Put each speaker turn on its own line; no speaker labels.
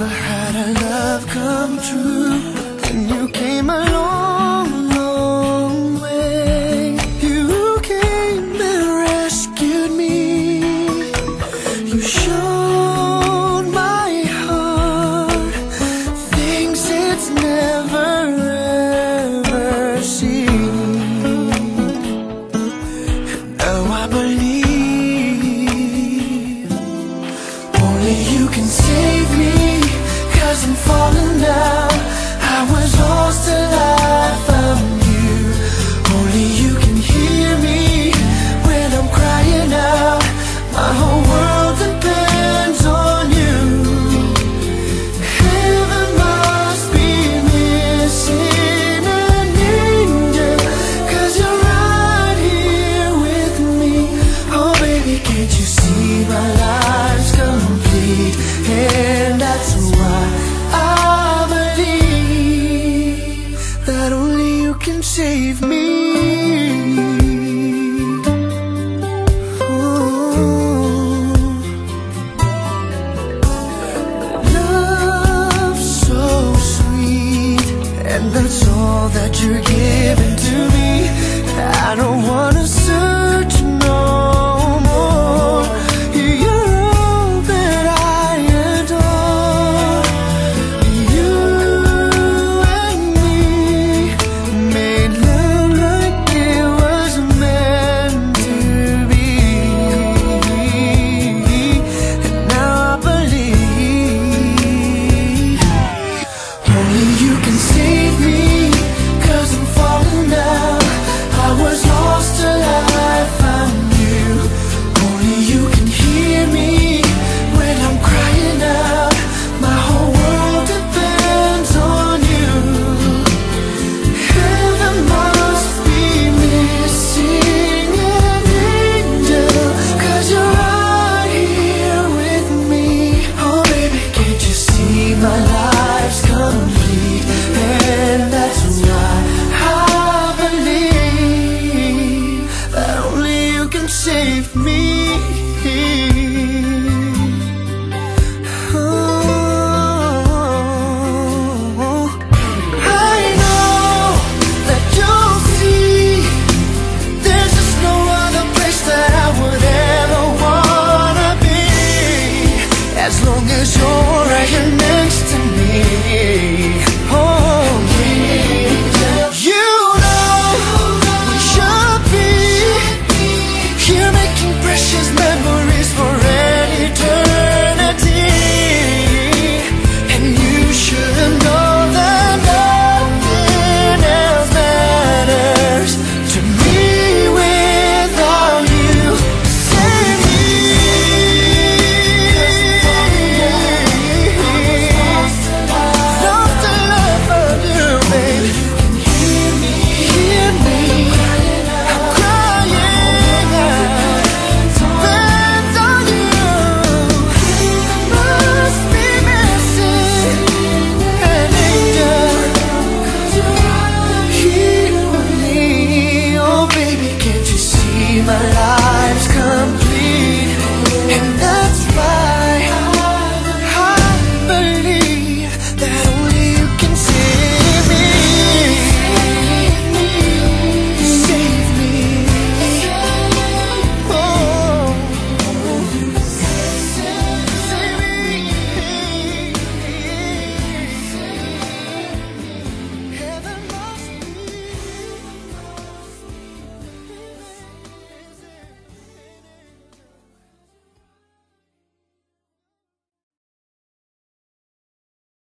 never had a love come true, and you came along. that's all that you're giving my life's complete, and that's why I believe that only you can save me.